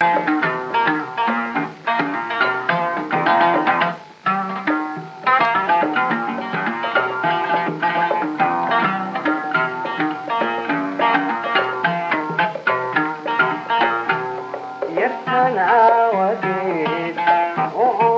न वे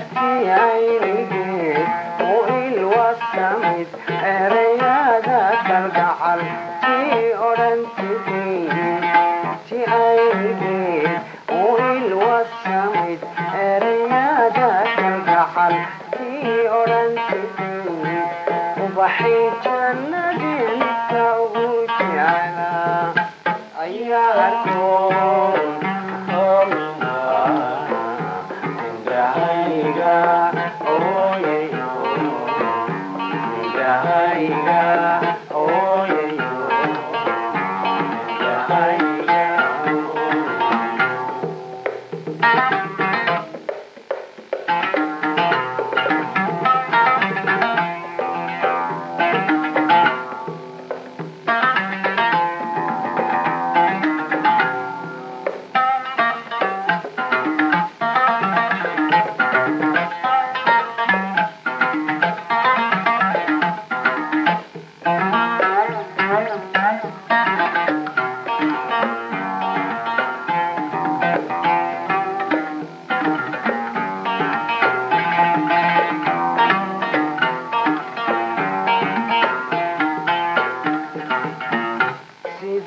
تبكي عيني وإل والسميد ريادة ترجع في أورنتي تي عيني وإل والسميد ريادة ترجع في أورنتي وبحيت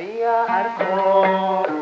Bahía Arco.